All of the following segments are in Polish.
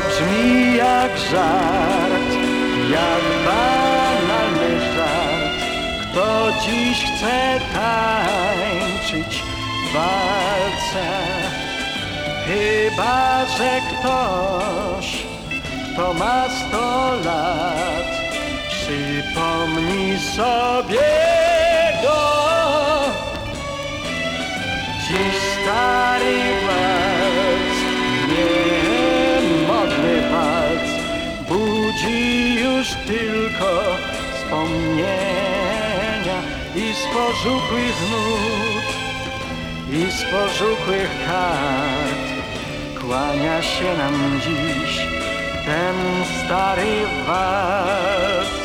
brzmi jak żart, jak banalny żart. Kto dziś chce tańczyć walce? Chyba, że ktoś, kto ma sto lat, przypomni sobie go. Dziś tylko wspomnienia i z pożółkłych nut, i z pożółkłych kart. Kłania się nam dziś ten stary walc.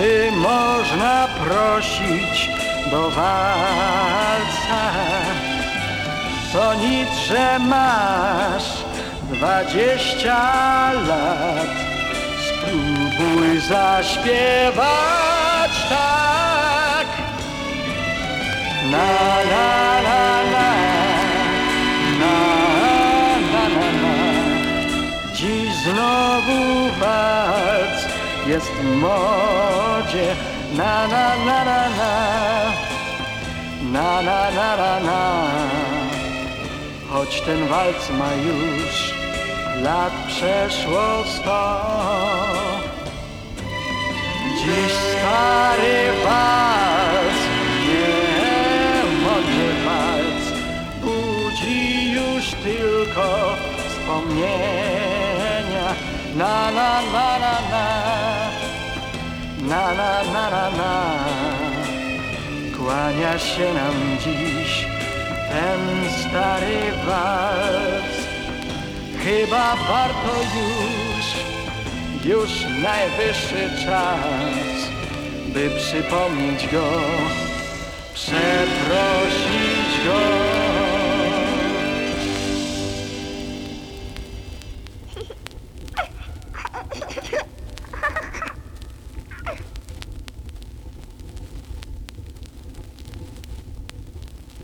Czy można prosić do walca? To nic, że masz dwadzieścia lat. Spróbuj zaśpiewać tak. Na, na, na, na. Na, na, na. Dziś znowu walc jest w Na, na, na, na, na. Na, na, na, na, na. Choć ten walc ma już lat przeszło sto. Dziś stary walc, niemodny walc, budzi już tylko wspomnienia. Na, na, na, na, na, na, na, na, na, na. Kłania się nam dziś ten stary walc. Chyba warto już, już najwyższy czas, by przypomnieć go, przeprosić.